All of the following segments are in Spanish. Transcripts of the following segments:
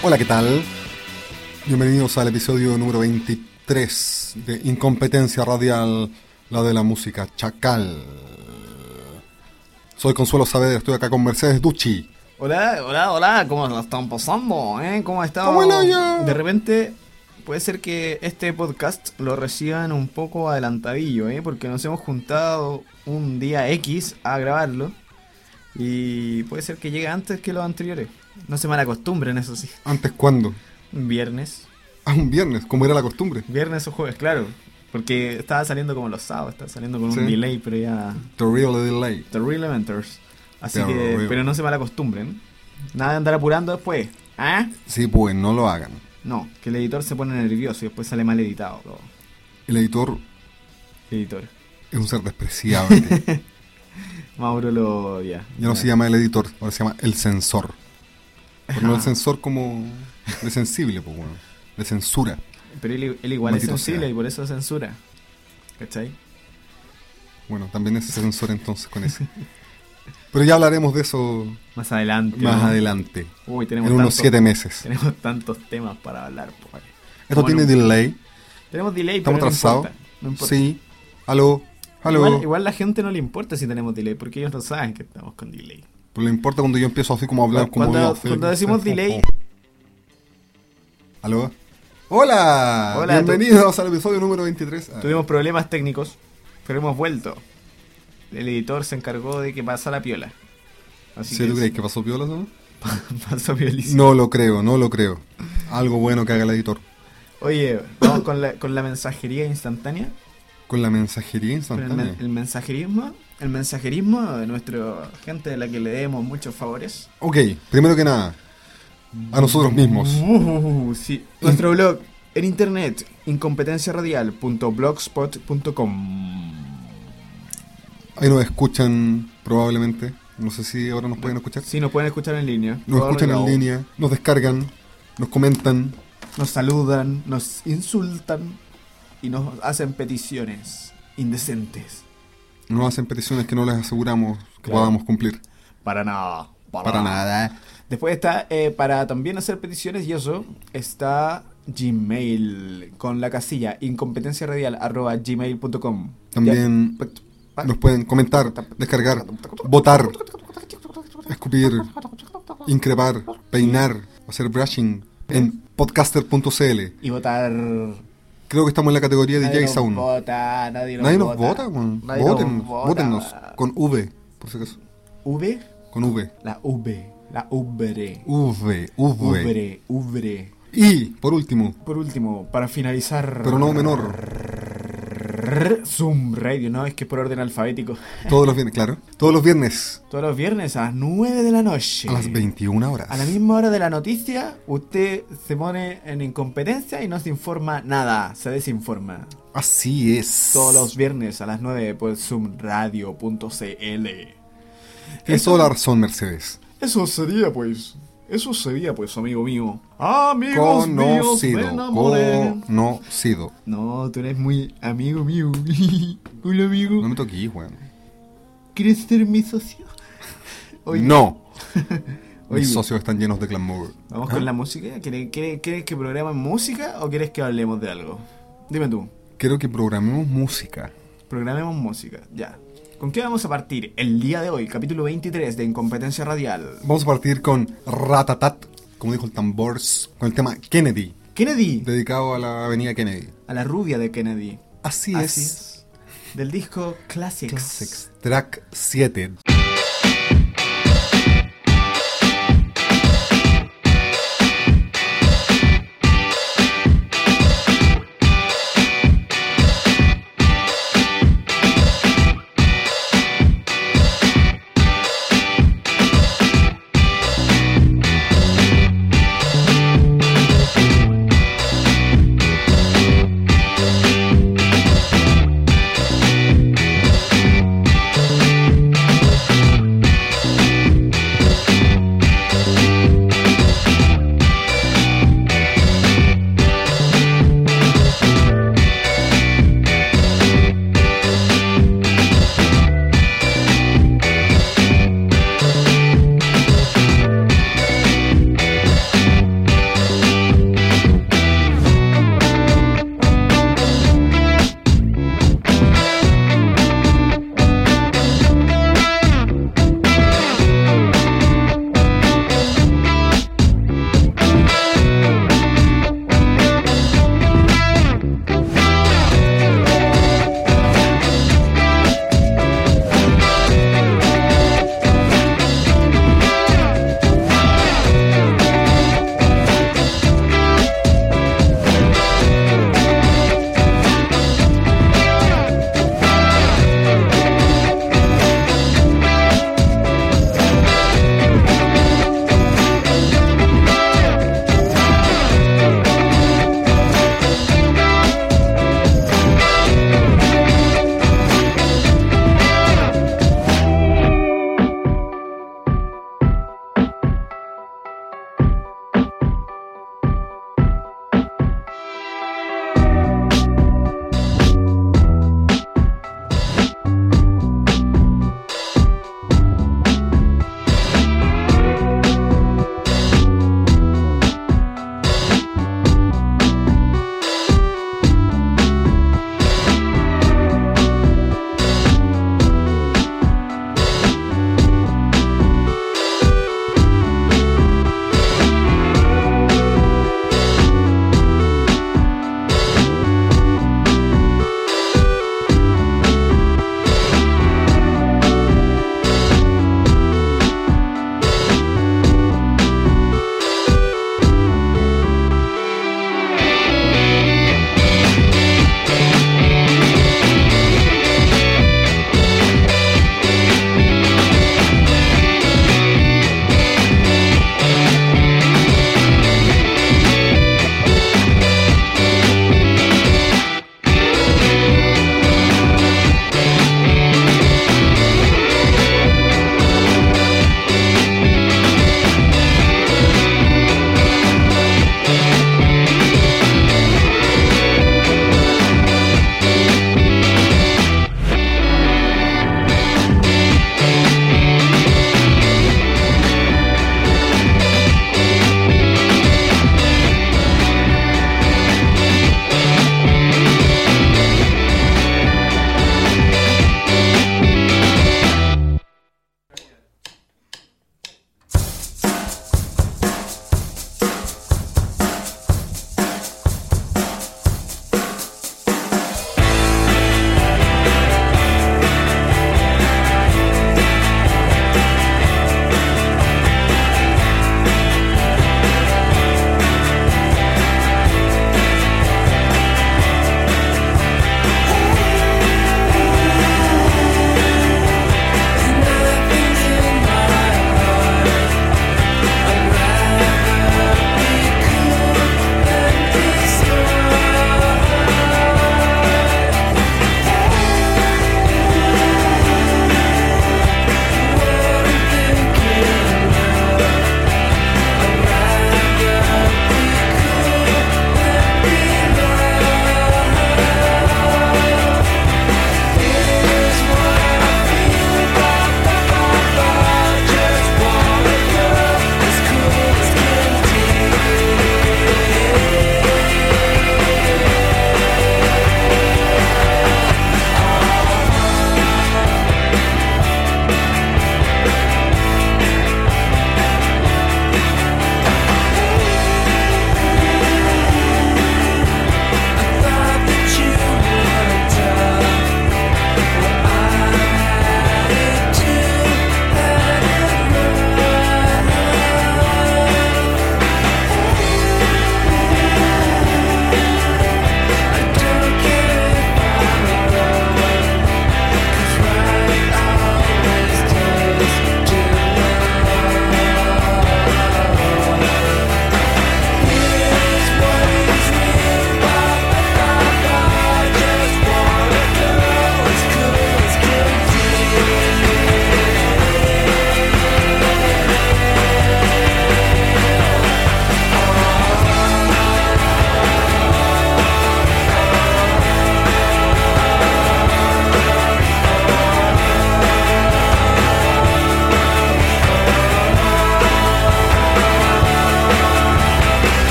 Hola, ¿qué tal? Bienvenidos al episodio número 23 de Incompetencia Radial, la de la música Chacal. Soy Consuelo Saavedra, estoy acá con Mercedes Ducci. Hola, hola, hola, ¿cómo la están pasando? ¿Eh? ¿Cómo están? De repente puede ser que este podcast lo reciban un poco adelantadillo, ¿eh? Porque nos hemos juntado un día X a grabarlo y puede ser que llegue antes que los anteriores. No se mal acostumbren, eso sí. ¿Antes cuándo? Un viernes. Ah, un viernes, como era la costumbre. Viernes o jueves, claro. Porque estaba saliendo como los sábados, estaba saliendo con Sí. un delay, pero ya... The real delay. The real Elementors. Así The que... real. Pero no se mal acostumbren. Nada de andar apurando después. ¿Ah? Sí, pues no lo hagan. No, que el editor se pone nervioso y después sale mal editado todo. El editor El editor. es un ser despreciable. Mauro lo odia. ya no se llama el editor, ahora se llama el censor. Pero no el censor como de sensible, pues bueno, de censura. Pero él, él igual Maldito es sensible sea. y por eso censura. ¿Cachai? Bueno, también es censor entonces con ese. Pero ya hablaremos de eso Más adelante. más ¿no? adelante, Uy, tenemos en unos tantos- siete meses. Tenemos tantos temas para hablar. pues. Esto tiene delay. Tenemos delay, Estamos pero no atrasados. importa. No importa. Sí. Aló. Aló. Igual, igual la gente no le importa si tenemos delay, porque ellos no saben que estamos con delay. Pero le importa cuando yo empiezo así como a hablar como Cuando- yo, cuando decimos delay- Aló. Hola. Hola, Bienvenidos al episodio número 23. Ah, Tuvimos problemas técnicos, pero hemos vuelto. El editor se encargó de que pasara piola. Así ¿Sí, que tú crees que pasó piola, no? pasó piolísimo. No lo creo, no lo creo. Algo bueno que haga el editor. Oye, vamos con la, con la mensajería instantánea. Con la mensajería Con el, instantánea. men- el mensajerismo. El mensajerismo de nuestra gente a la que le debemos muchos favores. Ok, primero que nada, a nosotros mismos. Uh, sí. Nuestro blog en internet, incompetenciaradial.blogspot.com. Ahí nos escuchan probablemente. No sé si ahora nos pueden escuchar. Sí, nos pueden escuchar en línea. Nos escuchan en línea, nos descargan, nos comentan. Nos saludan, nos insultan y nos hacen peticiones indecentes. Nos hacen peticiones que no les aseguramos que Claro. podamos cumplir. Para nada. Para nada. Después está, eh, para también hacer peticiones y eso, está Gmail con la casilla incompetenciaradial.gmail.com También Ya. nos pueden comentar, descargar, votar, escupir, increpar, peinar, hacer brushing en podcaster.cl. Y votar... Creo que estamos en la categoría de nos aún. vota, nadie nos Nadie nos vota. weón. Voten, votennos. Con V, por si acaso. ¿V? Con V. La V. La Ubre. V, V. Ubre. Ubre. Y, por último, Por último, para finalizar... pero no menor, Zoom Radio, ¿no? Es que es por orden alfabético. todos los viernes, claro. Todos los viernes Todos los viernes a las 9 de la noche. a las 21 horas. A la misma hora de la noticia, usted se pone en incompetencia y no se informa nada, se desinforma. Así es. Todos los viernes a las 9 por zoomradio.cl. Tienes toda la razón, Mercedes. Eso sería pues, eso sería pues, amigo mío. Amigos míos, Conocido. me enamoré. Conocido. No, tú eres muy amigo mío. Hola amigo. No me toquís, weón. ¿Quieres ser mi socio? Oye, No. Oye. Mis socios están llenos de glamour. Vamos ¿Ah? con la música. ¿Quieres, quieres, quieres que programen música o quieres que hablemos de algo? Dime tú. Quiero que programemos música. Programemos música, ya. ¿Con qué vamos a partir el día de hoy? Capítulo 23 de Incompetencia Radial. Vamos a partir con Ratatat, como dijo el Tambors, con el tema Kennedy, Kennedy, dedicado a la avenida Kennedy. a la rubia de Kennedy. Así, Así es. es. Del disco Classics. Classics. Track 7.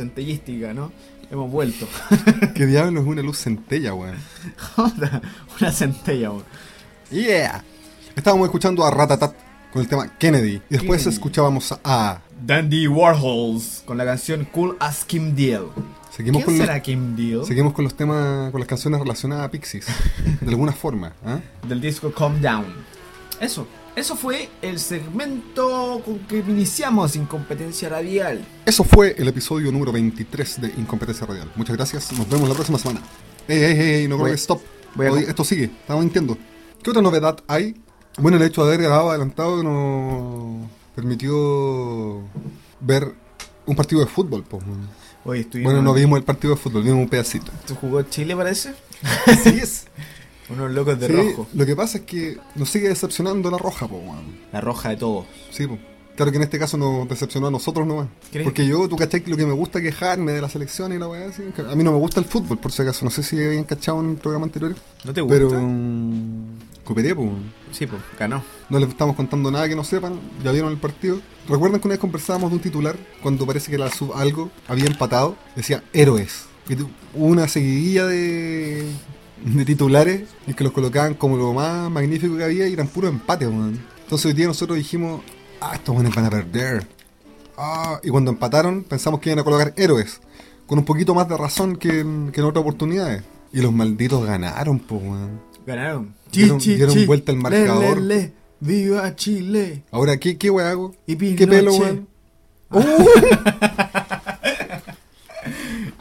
Centellística, ¿no? Hemos vuelto. ¿Qué diablo es una luz centella, weón? una centella, weón. Yeah. Estábamos escuchando a Ratatat con el tema Kennedy. Y después Kennedy. escuchábamos a. Dandy Warhols con la canción Cool as Kim Deal. Seguimos ¿Quién con, los, será Kim Deal? seguimos con los temas, con las canciones relacionadas a Pixies. De alguna forma. ¿ah? Del disco Calm Down. Eso. Eso fue el segmento con que iniciamos Incompetencia Radial. Eso fue el episodio número 23 de Incompetencia Radial. Muchas gracias. Nos vemos la próxima semana. Ey, ey, ey, no Voy- coloques stop. Oye, esto sigue. Estamos mintiendo. ¿Qué otra novedad hay? Bueno, el hecho de haber grabado adelantado nos permitió ver un partido de fútbol. pues. Hoy estuvimos. Bueno, no vimos el partido de fútbol, vimos un pedacito. ¿Tú jugó Chile, parece? Así es. Unos locos de Sí, rojo. Lo que pasa es que nos sigue decepcionando la roja, po, weón. La roja de todos. Sí, po. Claro que en este caso nos decepcionó a nosotros nomás. ¿Crees? Porque yo, tú cachai que lo que me gusta es quejarme de la selección y la weá así. A mí no me gusta el fútbol, por si acaso. No sé si habían cachado en el programa anterior. ¿No te gusta? Pero. mm, Cooperé, po. weón. Sí, pues, ganó. No les estamos contando nada que no sepan. Ya vieron el partido. ¿Recuerdan que una vez conversábamos de un titular cuando parece que la sub algo había empatado? Decía héroes. Y una seguidilla de, de titulares y que los colocaban como lo más magnífico que había y eran puros empates, weón. Entonces hoy día nosotros dijimos, ah, estos buenos van a perder. Ah, y cuando empataron pensamos que iban a colocar héroes. Con un poquito más de razón que en, que en otras oportunidades. Y los malditos ganaron, pues, weón. Ganaron. Dieron- dieron vuelta el marcador. Le, le, le. ¡Viva Chile! Ahora, ¿qué, qué weá hago? Y ¿Qué pelo, weón? ¡Uh!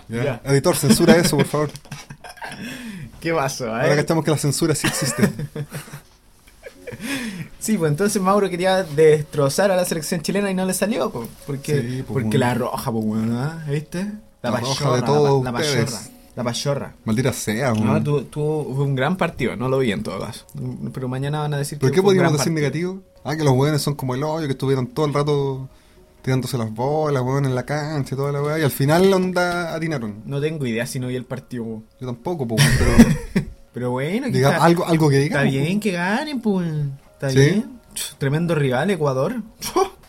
Ya. Ya. Editor, censura eso, por favor. ¿Qué pasó? A Ahora ver. cachamos que la censura sí existe. Sí, pues entonces Mauro quería destrozar a la selección chilena y no le salió, pues. Porque, Sí, porque la roja, pues, bueno, ¿ah? ¿viste? La roja de la todos la, ustedes. pachorra. La pachorra. Maldita sea, weón. No, tu- tuvo fue un gran partido, no lo vi en todo caso. Pero mañana van a decir ¿Pero que qué podríamos decir partido. negativo? Ah, que los weones son como el hoyo, que estuvieron todo el rato tirándose las bolas, weón, en la cancha y toda la weá. Y al final, onda, atinaron. No tengo idea si no vi el partido. Yo tampoco, pues, weón, pero Pero bueno, que diga, está, algo, algo que está digamos. bien que ganen, pues. Está ¿Sí? bien. Tremendo rival, Ecuador.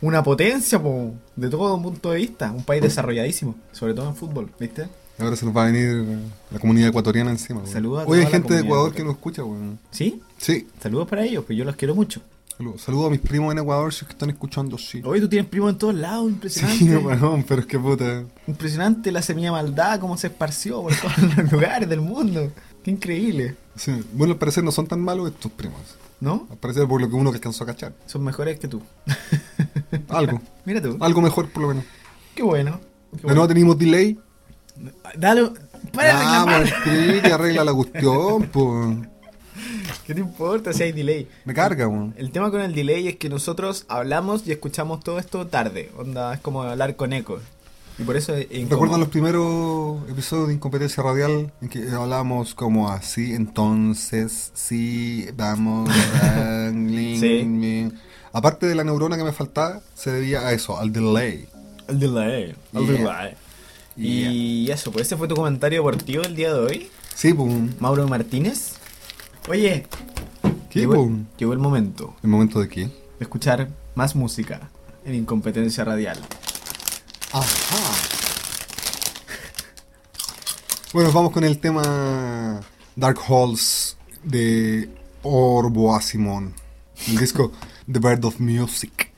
Una potencia, pues, de todo punto de vista. Un país desarrolladísimo, sobre todo en fútbol, ¿viste? Y Ahora se nos va a venir la comunidad ecuatoriana encima, weón. Saluda a Oye, hay gente de Ecuador que nos escucha, weón. ¿Sí? Sí. Saludos para ellos, pues yo los quiero mucho. Saludos saludo a mis primos en Ecuador si es que están escuchando, sí. Hoy tú tienes primos en todos lados, impresionante. Sí, weón, pero es que puta. Impresionante la semilla maldad, cómo se esparció por todos los lugares del mundo. Qué increíble, Sí, Bueno, al parecer no son tan malos estos primos. ¿no? Al parecer por lo que uno que alcanzó a cachar. Son mejores que tú. Algo. Mira tú. Algo mejor por lo menos. Qué bueno. Qué De nuevo tenemos delay. Dale. Para Ah, que arregla la cuestión, pues. ¿Qué te importa si hay delay? Me carga, weón. El tema con el delay es que nosotros hablamos y escuchamos todo esto tarde. Onda, es como hablar con eco. Y por eso es incómodo. ¿Recuerdan los primeros episodios de Incompetencia Radial en que hablábamos como así? Entonces, sí, vamos. a- Sí. Aparte de la neurona que me faltaba, se debía a eso, al delay. El delay. El Yeah. delay. Y eso, pues ese fue tu comentario deportivo el día de hoy. Sí, pues. Mauro Martínez. Oye, ¿Qué, llegó, llegó el momento ¿El momento de qué? de escuchar más música en Incompetencia Radial. Ajá. Bueno, vamos con el tema Dark Halls de Orboa Simón. El disco The Bird of Music.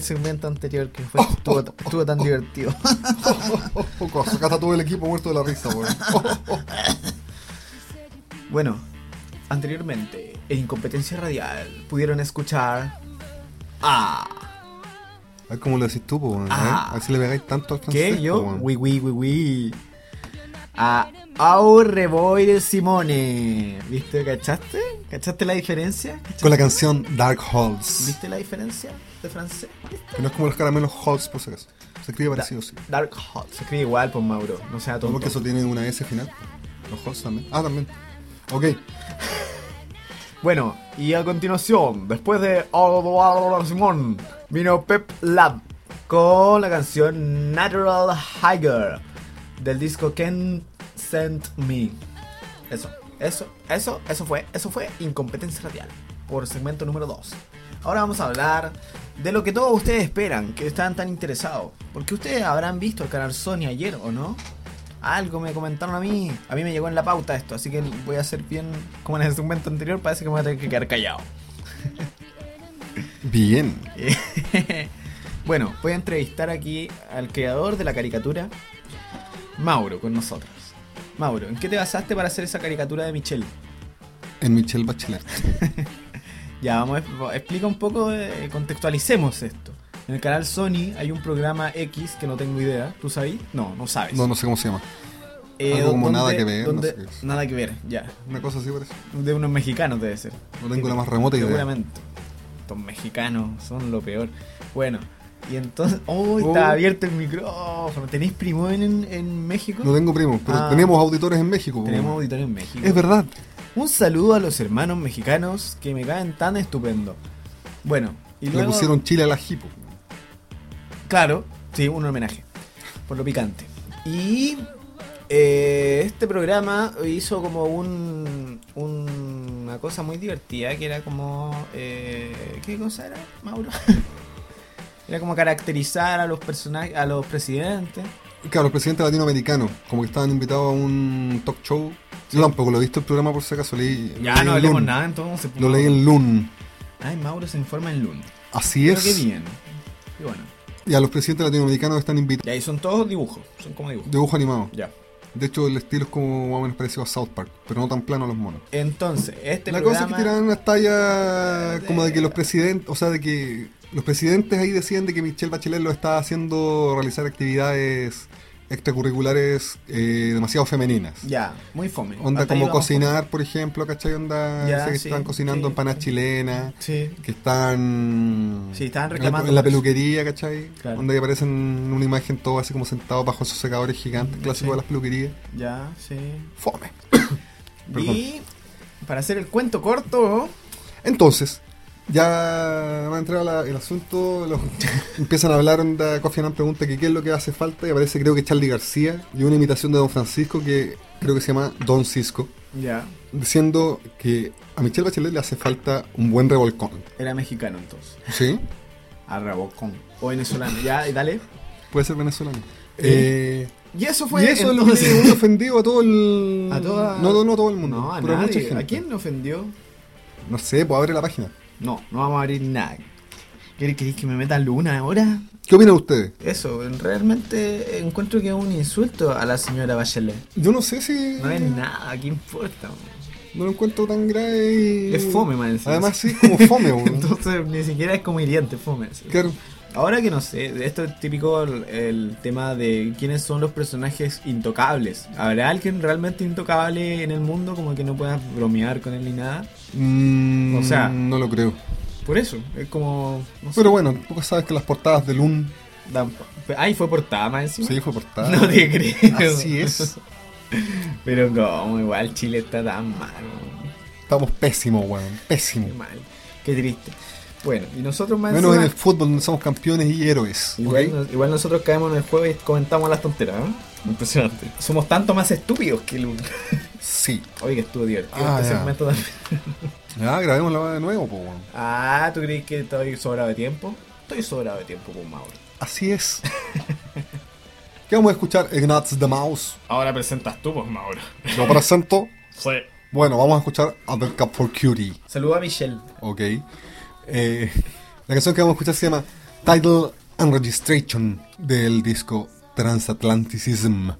Del segmento anterior que fue, estuvo, estuvo tan divertido. Poco, acá está todo el equipo muerto de la risa, weón. Bueno, anteriormente en Incompetencia Radial pudieron escuchar a... A ver cómo lo decís tú, weón. Ah. A ver si le pegáis tanto al francés. ¿Qué? ¿Yo? Oui, oui, oui, oui. A Aurreboy de Simone. ¿Viste? ¿Cachaste? ¿Cachaste la diferencia? ¿Cachaste? Con la canción Dark Halls. ¿Viste la diferencia de francés? Que no es como los caramelos Halls, por si acaso. Se escribe parecido, sí. Dark Hot. Se escribe igual, pues Mauro. No sea No, tonto. porque eso tiene una S final. Los Halls también. Ah, también. Ok. Bueno, y a continuación, después de Simone, vino Pep Lab con la canción Natural Higher del disco Can't Send Me. Eso, eso, eso, eso fue, eso fue Incompetencia Radial por segmento número 2. Ahora vamos a hablar de lo que todos ustedes esperan, que están tan interesados. Porque ustedes habrán visto el canal Sony ayer, ¿o no? Algo me comentaron a mí. A mí me llegó en la pauta esto, así que voy a hacer bien como en el segmento anterior. Parece que me voy a tener que quedar callado. Bien. bueno, voy a entrevistar aquí al creador de la caricatura, Mauro, con nosotros. Mauro, ¿en qué te basaste para hacer esa caricatura de Michelle? En Michelle Bachelet. Ya, vamos, a, explica un poco, eh, contextualicemos esto. En el canal Sony hay un programa X que no tengo idea. ¿Tú sabes? No, no sabes. No, no sé cómo se llama. Eh, algo como donde- nada que ver, no donde- sé qué es. Nada que ver, ya. Una cosa así parece. De unos mexicanos debe ser. No tengo la más remota idea. Seguramente. Estos mexicanos son lo peor. Bueno, y entonces. ¡Oh! Oh. Está abierto el micrófono. ¿Tenéis primo en, en México? No tengo primos, pero Ah. tenemos auditores en México. Tenemos po. auditorio en México. Es verdad. Un saludo a los hermanos mexicanos que me caen tan estupendo. Bueno, y Le luego. pusieron chile al ají. po. Claro, sí, un homenaje. Por lo picante. Y eh, este programa hizo como un, un- una cosa muy divertida que era como... eh, ¿Qué cosa era, Mauro? era como caracterizar a los personajes, a los presidentes. Claro, los presidentes latinoamericanos, como que estaban invitados a un talk show. Yo tampoco lo he visto el programa por si acaso, leí. Ya leí no hablemos Loon. nada entonces. Lo leí en Loon. Ay, Mauro se informa en Lund. Así Pero es. qué bien. Y bueno. Y a los presidentes latinoamericanos están invitados. Y ahí son todos dibujos. Son como dibujos. Dibujo animado. Ya. De hecho, el estilo es como más o menos parecido a South Park, pero no tan plano a los monos. Entonces, este la cosa es que tiraban unas tallas como de que los presidentes, o sea, de que los presidentes ahí decían de que Michelle Bachelet lo estaba haciendo realizar actividades extracurriculares eh, demasiado femeninas. Ya, muy fome. Onda Hasta como cocinar, por ejemplo, ¿cachai? Onda, Ya, que sí, están cocinando sí. empanadas chilenas, Sí. que están... Sí, la- reclamando En la, peluquería, ¿cachai? Claro. Donde aparecen en una imagen todo así como sentado bajo esos secadores gigantes, Mm, clásicos sí. de las peluquerías. Ya, sí. Fome. Y para hacer el cuento corto, Entonces, ya va a entrar la- el asunto, los- empiezan a hablar, onda, Kofi Annan pregunta que qué es lo que hace falta y aparece creo que Charlie García y una imitación de Don Francisco que creo que se llama Don Cisco, ya, diciendo que a Michelle Bachelet le hace falta un buen revolcón. era mexicano entonces. ¿Sí? A Rabocón. O venezolano. Ya, y dale. Puede ser venezolano. Eh, Y eso fue y eso es lo que tiene ofendido a todo el... A toda... No, no a todo el mundo, No, a pero a mucha nadie. gente. ¿A quién le ofendió? No sé, pues abre la página. No, no vamos a abrir nada. ¿Queréis que me meta luna ahora? ¿Qué opinan ustedes? Eso, realmente encuentro que es un insulto a la señora Bachelet. Yo no sé si... No es nada, ¿qué importa? man? No lo encuentro tan grave y... Es fome, man. Además sí, es como fome, weón. Entonces ni siquiera es como hiriente, fome. sí. Claro. Ahora que no sé, esto es típico el, el tema de quiénes son los personajes intocables. ¿Habrá alguien realmente intocable en el mundo como que no puedas bromear con él ni nada? Mm, O sea- no lo creo. Por eso, es como... No sé, Pero bueno, tú sabes que las portadas de Loon, Ay, fue portada más encima. sí, fue portada. No te creo. Así es. Pero como igual Chile está tan mal. Estamos pésimos, weón. Qué Pésimo. mal. Qué triste. Bueno, y nosotros más Menos en encima- el fútbol donde somos campeones y héroes. Igual, igual nosotros caemos en el juego y comentamos las tonteras, ¿no? Impresionante. Somos tanto más estúpidos que el... Sí. Oye, que estuvo divertido Ah, este segmento también. Ya, grabemos la de nuevo, weón. Ah, ¿tú crees que estoy sobrado de tiempo? Estoy sobrado de tiempo con Mauro. Así es. ¿Qué vamos a escuchar? Ignatz the Mouse. Ahora presentas tú, pues, Mauro. Lo presento. Sí. Bueno, vamos a escuchar Other Cup for Cutie. Saluda a Michelle. Ok. Eh, la canción que vamos a escuchar se llama Title and Registration del disco Transatlanticism.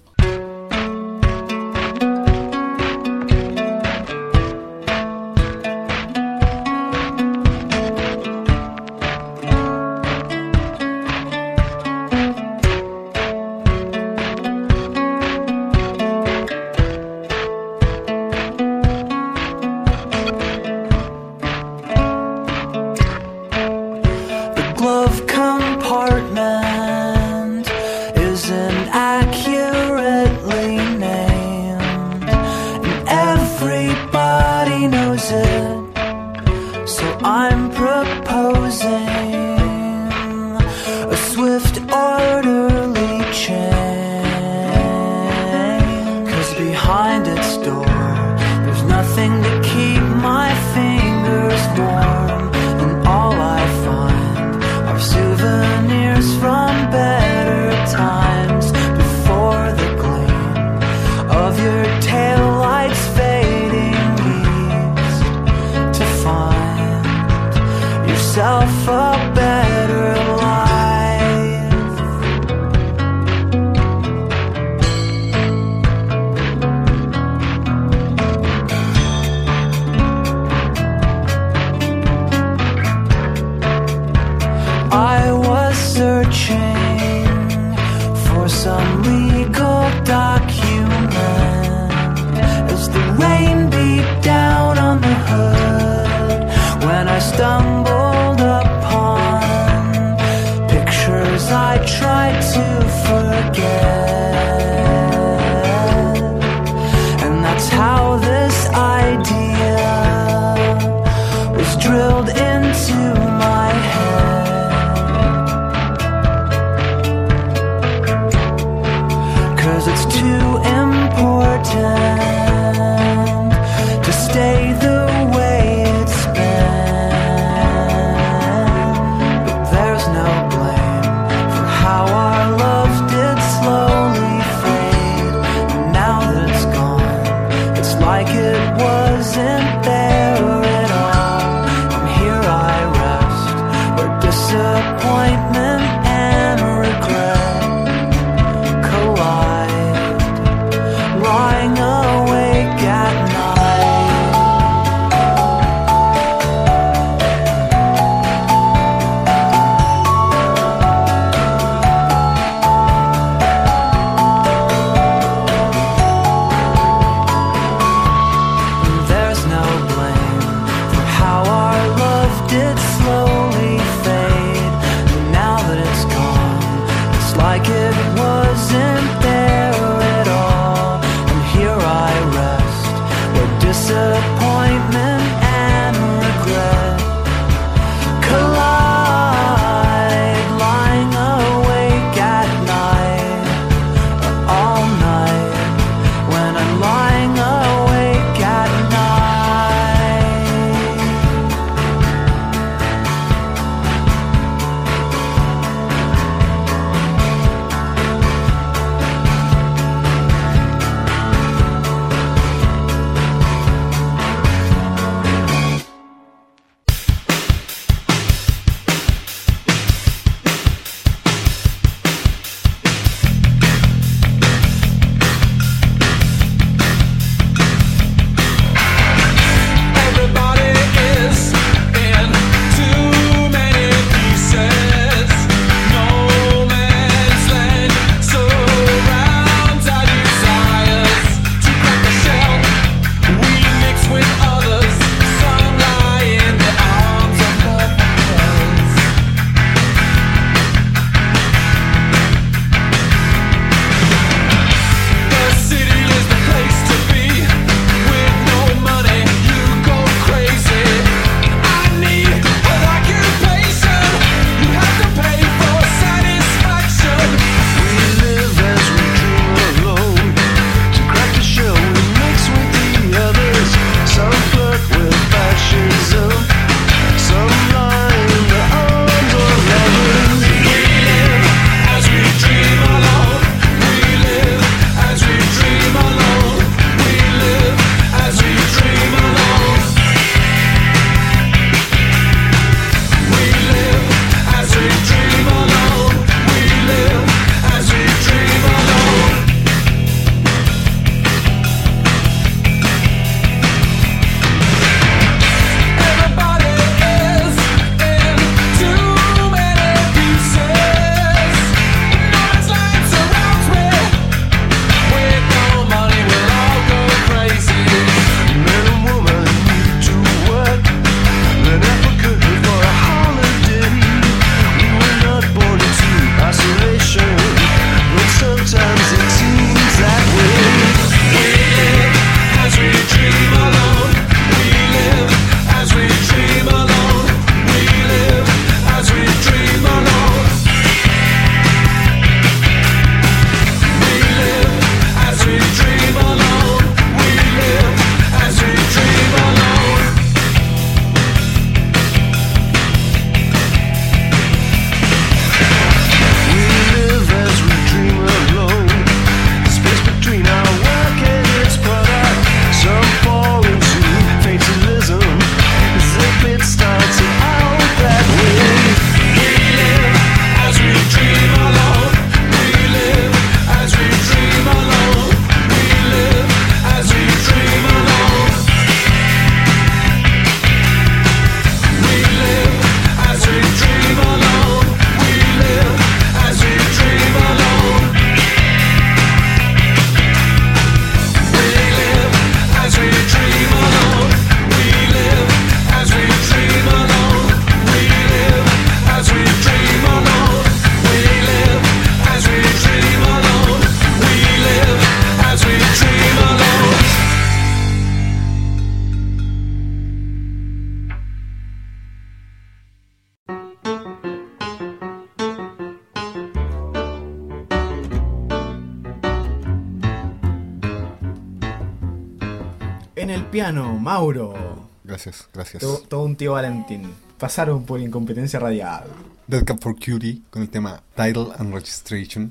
Gracias. Todo, todo un tío Valentín. Pasaron por incompetencia radial. Dead Cup for Cutie con el tema Title and Registration.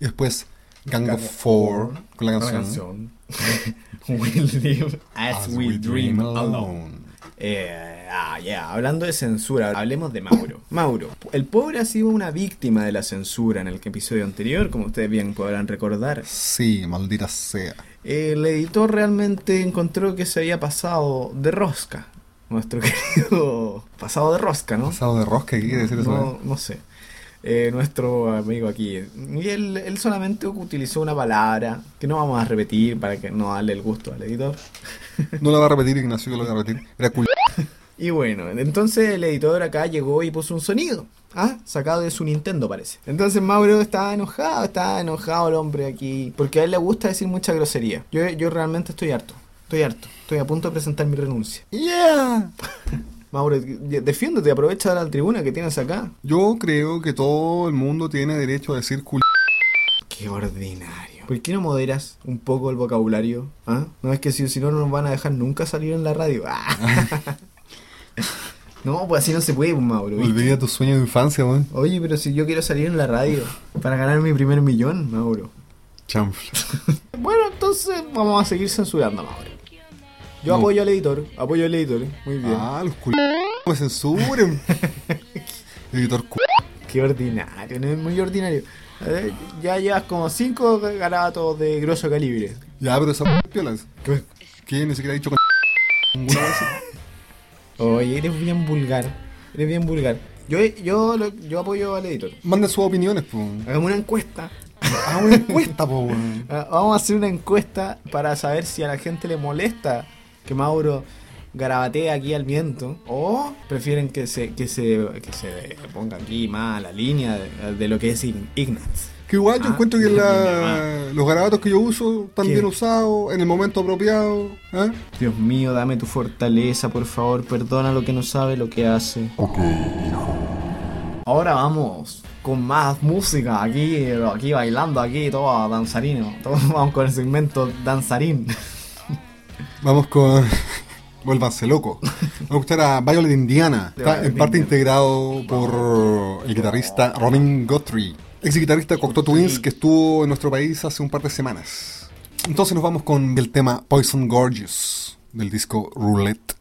Y después Gang of Four con la canción We live as, we, dream, alone. Eh, ah, ya, hablando de censura, hablemos de Mauro. Mauro, el pobre ha sido una víctima de la censura en el episodio anterior, como ustedes bien podrán recordar. Sí, maldita sea. El editor realmente encontró que se había pasado de rosca. Nuestro querido pasado de rosca, ¿no? Pasado de rosca, ¿qué quiere decir eso? No, no sé. Eh, nuestro amigo aquí. Y él, él solamente utilizó una palabra que no vamos a repetir para que no darle el gusto al editor. No la va a repetir Ignacio, que lo va a repetir. Era cool. Y bueno, entonces el editor acá llegó y puso un sonido. Ah, sacado de su Nintendo parece. Entonces Mauro estaba enojado, estaba enojado el hombre aquí. Porque a él le gusta decir mucha grosería. Yo, yo realmente estoy harto. Estoy harto. Estoy a punto de presentar mi renuncia. Yeah. Mauro, defiéndete, aprovecha la tribuna que tienes acá. Yo creo que todo el mundo tiene derecho a decir cool. Qué ordinario. ¿Por qué no moderas un poco el vocabulario? ¿Ah? No es que si, si no, no nos van a dejar nunca salir en la radio. Ah. no, pues así no se puede, pues, Mauro. ¿viste? Olvida tu sueño de infancia, weón. Oye, pero si yo quiero salir en la radio para ganar mi primer millón, Mauro. Chanfla. Bueno, entonces vamos a seguir censurando a Mauro. Yo No. apoyo al editor, apoyo al editor, muy bien. Ah, los cul... me censuren. Editor cool. Qué ordinario, no es muy ordinario. Eh, ya llevas como cinco garabatos de grosso calibre. Ya, pero esa piolas. ¿Qué? Ni siquiera he dicho con ninguna vez. Oye, eres bien vulgar. Eres bien vulgar. Yo, yo, lo- yo apoyo al editor. Manden sus opiniones, pues. Hagamos una encuesta. Ah, una encuesta, po, weón. Ah, Vamos a hacer una encuesta para saber si a la gente le molesta que Mauro garabatee aquí al viento o prefieren que se, que se, que se ponga aquí más a la línea de, de lo que es Ign- Ignatz. Que igual yo Ah, encuentro que la- los garabatos que yo uso están ¿Qué? bien usados, en el momento apropiado. ¿eh? Dios mío, dame tu fortaleza, por favor, perdona lo que no sabe lo que hace. Ahora vamos con más música aquí, aquí bailando, aquí todo danzarino. Todos vamos con el segmento danzarín. Vamos con. Vuélvanse loco. Vamos a escuchar a Violet Indiana. Está en parte integrado por el guitarrista Robin Guthrie, ex guitarrista Cocteau Twins que estuvo en nuestro país hace un par de semanas. Entonces nos vamos con el tema Poison Gorgeous del disco Roulette.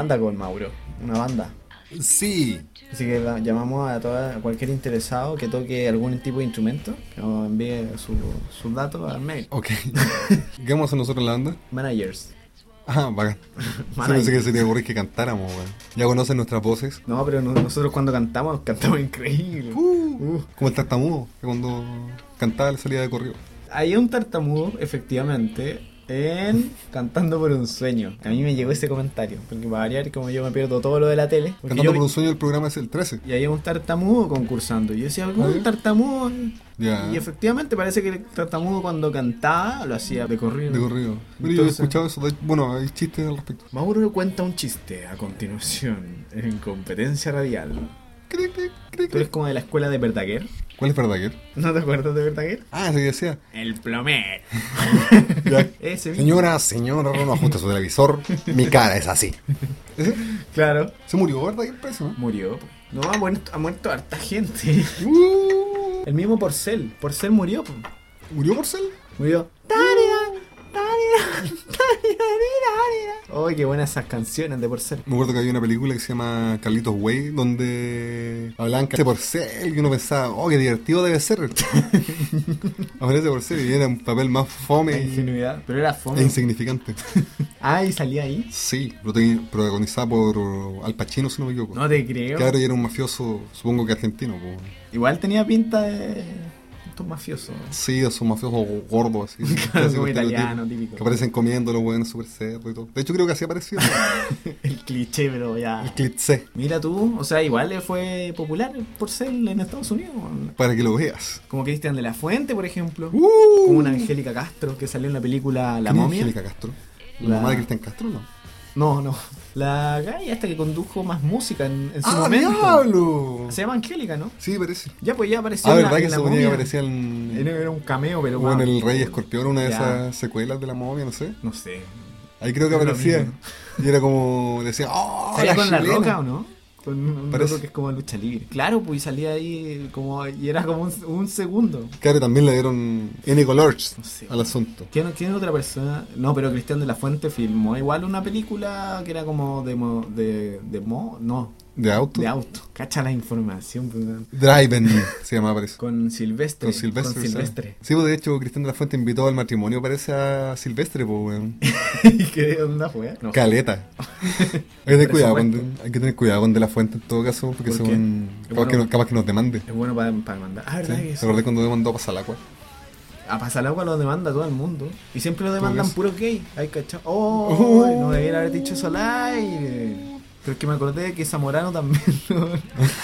Banda con Mauro. Una banda. Sí. Así que la- llamamos a, toda, a cualquier interesado que toque algún tipo de instrumento, que nos envíe su- sus datos al mail. Ok. ¿Qué vamos a nosotros en la banda? Managers. Ah, bacán. Managers. pensé que sería ocurrir que cantáramos, weón. Ya conocen nuestras voces. No, pero no- nosotros cuando cantamos, cantamos increíble. Uh. Como el tartamudo, que cuando cantaba le salía de corrido. Hay un tartamudo, efectivamente, en Cantando por un sueño. A mí me llegó ese comentario, porque para variar, como yo me pierdo todo lo de la tele. Cantando yo por un sueño el programa es el 13. Y hay un tartamudo concursando. Y yo decía, ¿cómo ¿Ah, un tartamudo? Y efectivamente parece que el tartamudo cuando cantaba lo hacía de corrido. De corrido. Pero yo he Entonces- escuchado eso. de- Bueno, hay chistes al respecto. Mauro cuenta un chiste a continuación en competencia radial. Cric, cric, cric, Tú eres como de la escuela de Verdaguer. ¿Cuál es Verdaguer? ¿No te acuerdas de Verdaguer? Ah, ese que decía. El plomero. Ya. Ese mismo. Señora, señora, no ajusta su televisor. Mi cara es así. ¿Ese? Claro. Se murió Verdaguer, parece, ¿no? Murió. No, ha muerto, ha muerto harta gente. Uh, El mismo Porcel. Porcel murió. ¿Murió Porcel? Murió. ¡Ay, qué buenas esas canciones de Porcel! Me acuerdo que había una película que se llama Carlitos Way, donde hablaban de Porcel, y uno pensaba, oh, qué divertido debe ser. Aparece Porcel y era un papel más fome La ingenuidad. Pero era e fome. insignificante. Ah, y salía ahí. Sí, protagoni- protagonizada por Al Pacino, si no me equivoco. No te creo. Claro, y era un mafioso, supongo que argentino. po. Igual tenía pinta de. Estos mafiosos. Sí, esos mafiosos gordos, así. Claro, como italiano, típico. Que aparecen comiendo los buenos super cerdo y todo. De hecho, creo que así apareció. El cliché, pero ya. el cliché, Mira tú, o sea, igual le fue popular Porcel en Estados Unidos. para que lo veas. Como Cristian de la Fuente, por ejemplo. Uh, Como una Angélica Castro que salió en la película La ¿Quién es Momia. Angélica Castro. ¿La, La- mamá de Cristian Castro? No. No, no. La galla esta que condujo más música en, en su ¡Ah, momento. diablo! Se llama Angélica, ¿no? Sí, parece. Ya, pues ya apareció Ah, en la- verdad que en la se ponía que aparecía en, Era, un cameo, pero o en wow. el Rey Escorpión, una de Ya. esas secuelas de la momia, no sé. No sé. Ahí creo que aparecía. Y era como, decía, ¡oh! ¿Salía con la roca o no? Con un loco que es como lucha libre. Claro, pues y salía ahí como. Y era como un, un segundo. Claro, también le dieron N Colors No sé. al asunto. ¿Quién, quién otra persona? No, pero Cristian de la Fuente filmó igual una película que era como de. mo- de, de mo- no, De auto. de auto. Cacha la información. pues, Driven se llamaba, parece. Con Silvestre. Con Silvestre. Con. Silvestre. Sí, pues de hecho, Cristian de la Fuente invitó al matrimonio, parece a Silvestre, pues, weón. ¿Y qué onda fue? No. Caleta. Hay que tener cuidado con, Presupuesto. hay que tener cuidado con de la fuente en todo caso, porque ¿Por son. Es Capaz, bueno. que, no- capaz que nos demande. Es bueno para, para mandar. Ah, ¿verdad ¿Sí? que ¿Te eso? acordás cuando demandó a Pasalacua? A Pasalagua lo demanda todo el mundo. Y siempre lo demandan puro gay. Ay, cachao. Oh, Oh. no debiera haber dicho eso al aire. Pero es que me acordé de que Zamorano también lo,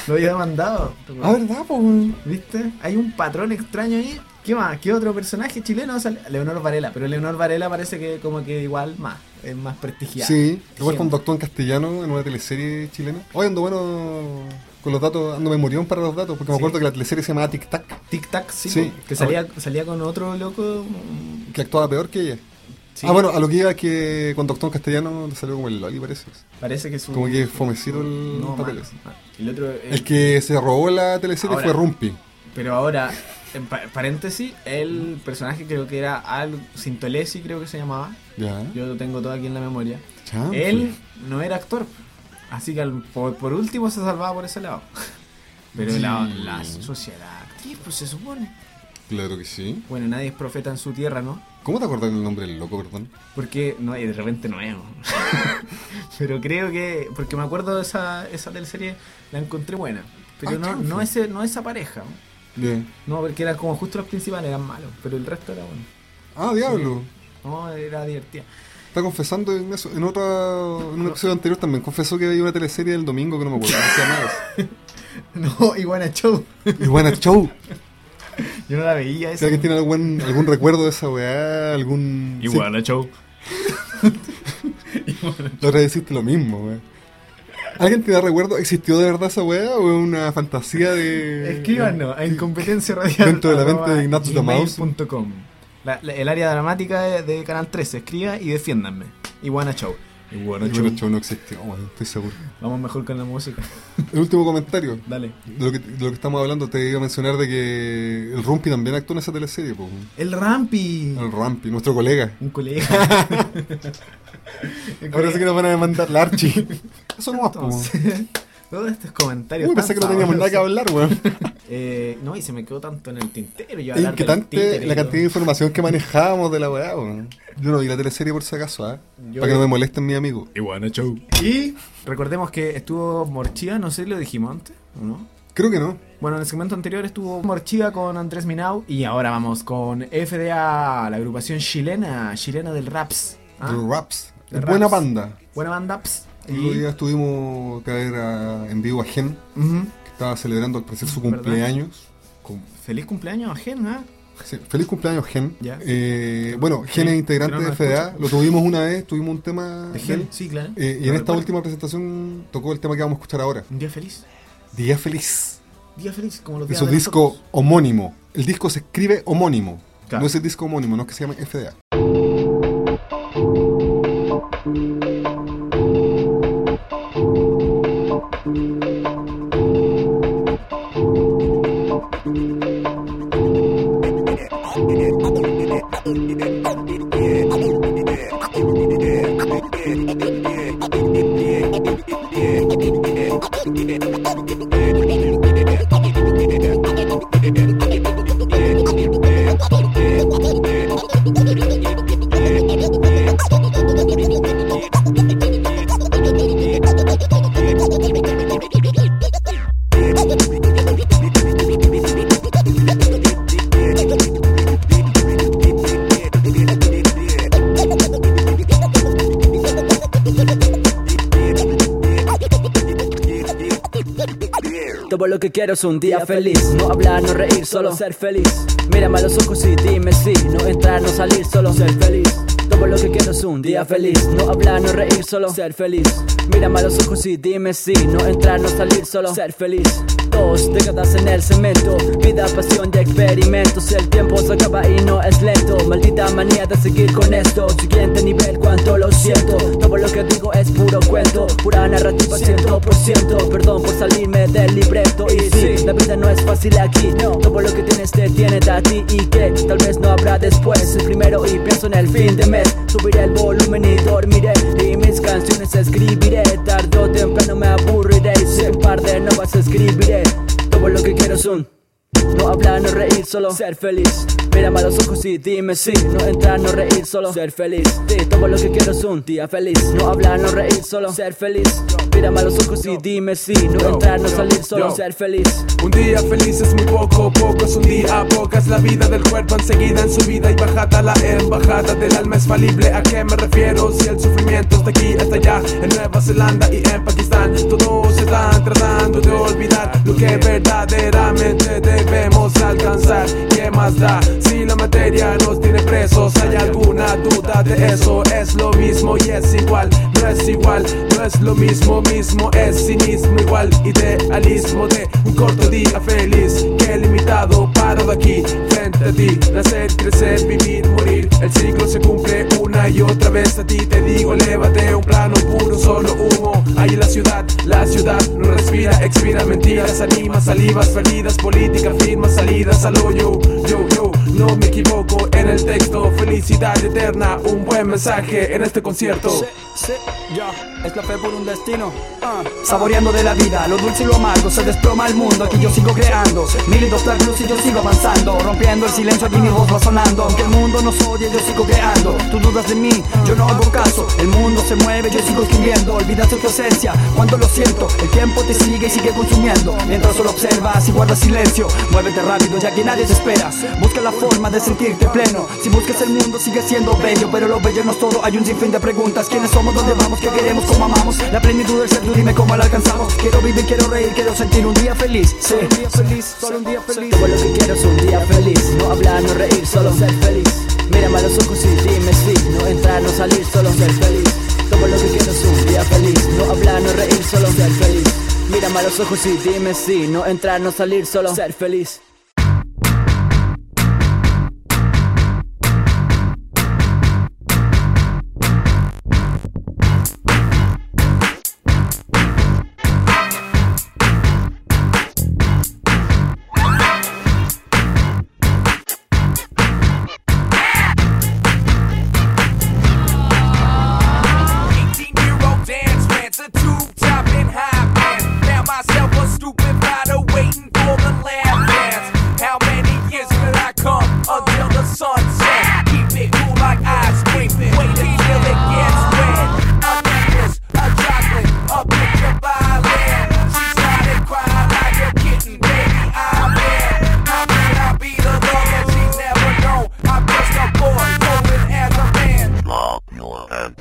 lo había demandado. ¿te Ah? ¿verdad, weón? ¿Viste? Hay un patrón extraño ahí. ¿Qué más? ¿Qué otro personaje chileno sale? Leonor Varela. Pero Leonor Varela parece que como que igual más. Es más prestigiado. Sí, igual cuando actuó en castellano en una teleserie chilena. Hoy ando bueno con los datos, ando memorión para los datos, porque me acuerdo que la teleserie se llamaba Tic Tac, Tic Tac, sí. Sí. po, Que salía, salía con otro loco. que actuaba peor que ella. Sí. Ah, bueno, a lo que iba es que cuando actuó en castellano le salió como el Loli, parece. Parece que su. Como que fomecito el No, papel. mal. El otro. El que se robó la teleserie fue Rumpi. Pero ahora, en pa- paréntesis, el personaje creo que era Al Sintolesi, creo que se llamaba. Ya. Yo lo tengo todo aquí en la memoria. Él no era actor. Así que al- por, por último se salvaba por ese lado. Pero la, Sí. la sociedad actriz, pues se supone. Claro que sí. Bueno, nadie es profeta en su tierra, ¿no? ¿Cómo te acuerdas del nombre del loco, perdón? Porque, no, y de repente no es. Pero creo que, porque me acuerdo de esa, esa teleserie, la encontré buena. Pero Ah, no, no, ese, no esa pareja. Ya. No, porque era como justo los principales eran malos, pero el resto era bueno. Ah, diablo. No, era divertida. Está confesando en eso. En otra, en un episodio anterior también confesó que había una teleserie del domingo que no me acuerdo cómo se llamaba. No, Iguana Show. Y buena show. Yo no la veía Si esa. alguien tiene algún, algún recuerdo de esa weá, algún. Iguana Show. Sí, la otra vez hiciste lo mismo, weá. ¿Alguien tiene recuerdo? ¿Existió de verdad esa weá o es una fantasía de. Escríbanos a incompetencia radial. Dentro de la mente de. La- la- el área dramática de, de Canal 13. Escriba y defiéndanme. Iguana Show. El show no existió, weón, estoy seguro. Vamos mejor con la música. El último comentario. Dale. De lo, que, de lo que estamos hablando, te iba a mencionar de que el Rumpi también actuó en esa teleserie, po. El Rampi. El Rampi, nuestro colega. Un colega. Sí que nos van a demandar la Archie. Eso no. Entonces, todos estos comentarios. Uy, pensé que no teníamos nada que hablar, weón. Eh, no, y se me quedó tanto en el tintero. Yo Es inquietante la cantidad de información que manejábamos de la weá, weón. Yo no vi la teleserie por si acaso, ¿ah? Yo- Para que no me molesten mis amigos. Iguana Show. Y recordemos que estuvo Morchía, no sé si lo dijimos antes, ¿o no? Creo que no. Bueno, en el segmento anterior estuvo Morchía con Andrés Minau y ahora vamos con FDA, la agrupación chilena, chilena del raps. ¿ah? The Raps. The buena banda. Buena banda. ps. El otro día estuvimos a- en vivo a Gen, que estaba celebrando al parecer su cumpleaños. Con- Feliz cumpleaños a Gen, ¿ah? sí, feliz cumpleaños, Gen. Eh, bueno, Gen Sí, es integrante que no de FDA. escucha. Lo tuvimos una vez, tuvimos un tema. De Gen, sí, claro. Eh, y Lo en esta última presentación tocó el tema que vamos a escuchar ahora. Un día feliz. Día Feliz. Día feliz, como De días su de disco nosotros. homónimo. El disco se escribe homónimo. Claro. No es el disco homónimo, no es que se llame FDA. Todo lo que quiero es un día feliz. No hablar, no reír, solo ser feliz. Mírame a los ojos y dime si. No entrar, no salir, solo ser feliz. Todo lo que quiero es un día feliz. No hablar, no reír, solo ser feliz. Mírame a los ojos y dime si no entrar, no salir, solo ser feliz. Dos décadas en el cemento, vida, pasión y experimentos. El tiempo se acaba y no es lento. Maldita manía de seguir con esto. Siguiente nivel, cuánto lo siento. Todo lo que digo es puro cuento, pura narrativa 100%. Perdón por salirme del libreto. Y sí, la vida no es fácil aquí. Todo lo que tienes te tiene a ti y que tal vez no habrá después. El primero y pienso en el fin de mes. Subiré el volumen y dormiré. Y mis canciones escribiré. Tarde o temprano me aburriré. Y si un par de nuevas escribiré. Todo lo que quiero es un no hablar, no reír, solo ser feliz. Mírame a los ojos y dime si no entrar, no reír, solo ser feliz. Sí, todo lo que quiero es un día feliz. No hablar, no reír, solo ser feliz. Mírame a los ojos y dime si no entrar, no salir, solo ser feliz. Un día feliz es muy poco, poco es un día, poca es la vida del cuerpo enseguida en su vida y bajada la embajada del alma es falible. ¿A qué me refiero? Si el sufrimiento es de aquí hasta allá, en Nueva Zelanda y en Pakistán, todos están tratando de olvidar lo que verdaderamente debemos alcanzar. ¿Qué más da si la materia nos tiene presos? ¿Hay alguna duda de eso? Es lo mismo y es igual, no es igual, no es lo mismo, mismo es cinismo igual, idealismo de un corto día feliz. Que limitado parado aquí frente a ti, nacer, crecer, vivir, morir, el ciclo se cumple una y otra vez. A ti te digo, lévate un plano puro, solo humo, en la ciudad, la ciudad no respira, expira mentiras, anima, salivas perdidas, política, firma, salidas al yo, yo, no me equivoco en el texto, felicidad eterna, un buen mensaje en este concierto. Sí, es la por un destino. ah. Saboreando de la vida, lo dulce y lo amargo, se desploma el mundo, aquí yo sigo creando. Mil y dos y yo sigo avanzando, rompiendo el silencio, aquí mi voz va sonando. Aunque el mundo nos odie, yo sigo creando. Tú dudas de mí, yo no hago caso. El mundo se mueve, yo sigo escribiendo. Olvidaste tu esencia, cuando lo siento, el tiempo te sigue y sigue consumiendo. Mientras solo observas y guardas silencio, muévete rápido, ya que nadie te espera. Busca la forma de sentirte pleno. Si buscas el mundo, sigue siendo bello, pero lo bello no es todo. Hay un sinfín de preguntas: ¿Quiénes somos? ¿Dónde vamos? ¿Qué queremos? La plenitud del ser, tú dime cómo la alcanzamos. Quiero vivir, quiero reír, quiero sentir un día feliz. Sí, un día feliz, solo un día feliz. Todo lo que quiero es un día feliz. No hablar, no reír, solo ser feliz. Mírame a los ojos y dime si no entrar, no salir, solo ser feliz. Todo lo que quiero es un día feliz. No hablar, no reír, solo ser feliz. Mírame a los ojos y dime si no entrar, no salir, solo ser feliz.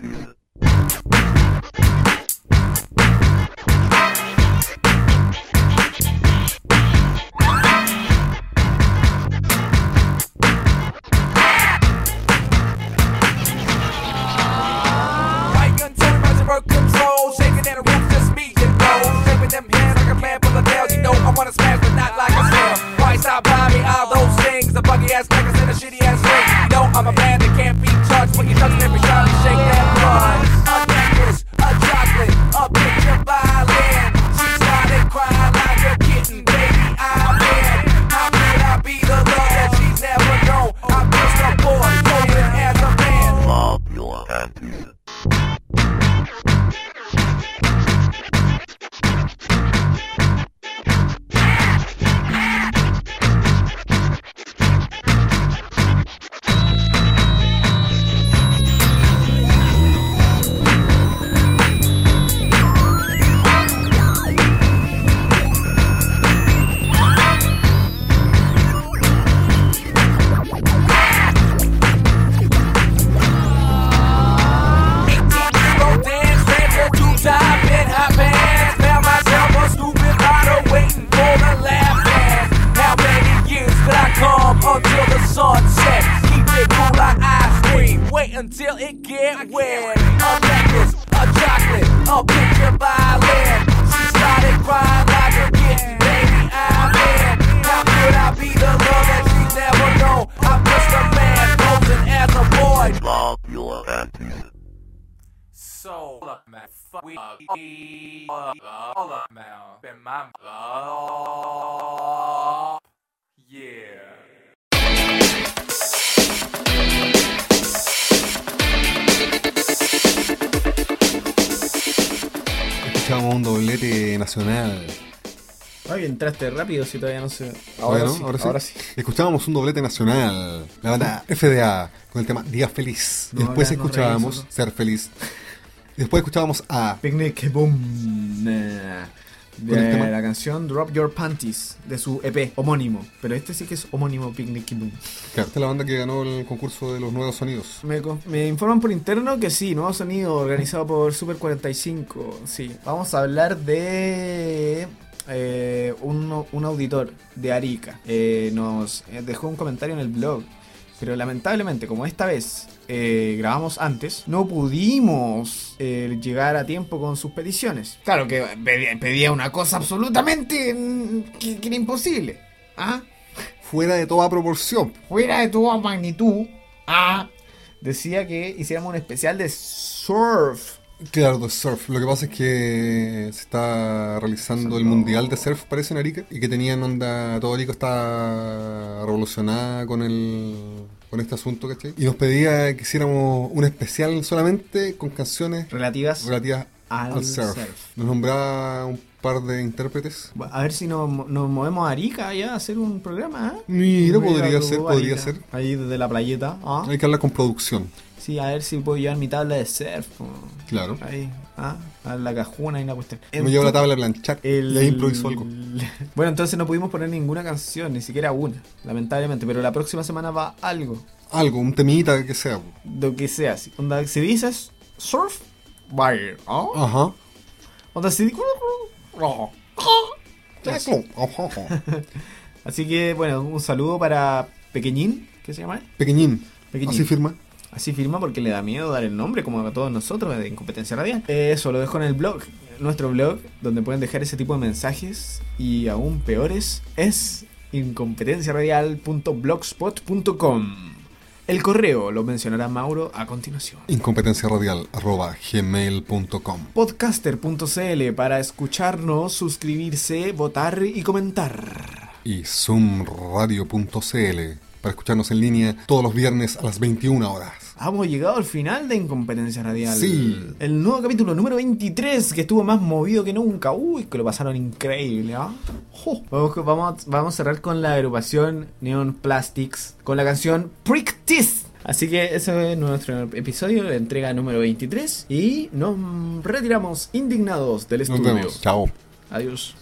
these Escuchábamos un doblete nacional. Ay, entraste rápido si todavía no sé. Ahora, Ahora, sí, ahora sí. Escuchábamos un doblete nacional. La banda FDA con el tema Día Feliz. No, después no escuchábamos Ser Feliz. Después escuchábamos a Picnic Boom. Con De la canción Drop Your Panties de su EP homónimo. Pero este sí que es homónimo Picnic Boom. claro, esta es la banda que ganó el concurso de los nuevos sonidos. Me, informan por interno que sí, nuevo sonido organizado por Super 45. Sí, vamos a hablar de eh, un, un auditor de Arica. Eh, nos eh, dejó un comentario en el blog. Pero lamentablemente, como esta vez eh, grabamos antes, no pudimos eh, llegar a tiempo con sus peticiones. Claro que pedía, una cosa absolutamente mm, que, que era imposible. ¿Ah? Fuera de toda proporción. fuera de toda magnitud, ah, decía que hiciéramos un especial de surf. Claro, de surf. Lo que pasa es que se está realizando el mundial de surf, parece en Arica, y que tenían onda, todo Arica está revolucionada con el con este asunto, ¿cachai? Y nos pedía que hiciéramos un especial solamente con canciones Relativas relativas al, al surf. surf. Nos nombraba un par de intérpretes. A ver si nos, nos movemos a Arica ya a hacer un programa. ¿ah? Mira, podría ser, podría Arica, ser. Ahí desde la playeta. ¿ah? Hay que hablar con producción. Sí, a ver si puedo llevar mi tabla de surf. Claro. Ahí, ¿ah? a la cajuna y una cuestión. Me llevo la tabla de planchar El... y ahí improviso algo. Bueno, entonces no pudimos poner ninguna canción, ni siquiera una, lamentablemente. Pero la próxima semana va algo. Algo, un temita que sea. Lo que sea. Si, onda, si dices surf, va a ir. ¿ah? Ajá. Onda, si no. Así que, bueno, un saludo para Pequeñín, ¿qué se llama? Pequeñín. Pequeñín. Así firma. Así firma porque le da miedo dar el nombre, como a todos nosotros de Incompetencia Radial. Eso lo dejo en el blog, nuestro blog, donde pueden dejar ese tipo de mensajes. Y aún peores, es incompetenciaradial.blogspot.com. El correo lo mencionará Mauro a continuación. Incompetencia radial arroba gmail.com. Podcaster.cl para escucharnos, suscribirse, votar y comentar. Y zoomradio.cl para escucharnos en línea todos los viernes a las 21 horas. Hemos llegado al final de Incompetencia Radial. Sí. El nuevo capítulo número 23, que estuvo más movido que nunca. Uy, que lo pasaron increíble, ¿ah? Jo. Vamos, vamos, vamos a cerrar con la agrupación Neon Plastics, con la canción Prick Teeth. Así que ese es nuestro episodio, la entrega número 23. Y nos retiramos indignados del Nos estudio. vemos. Chao. Adiós.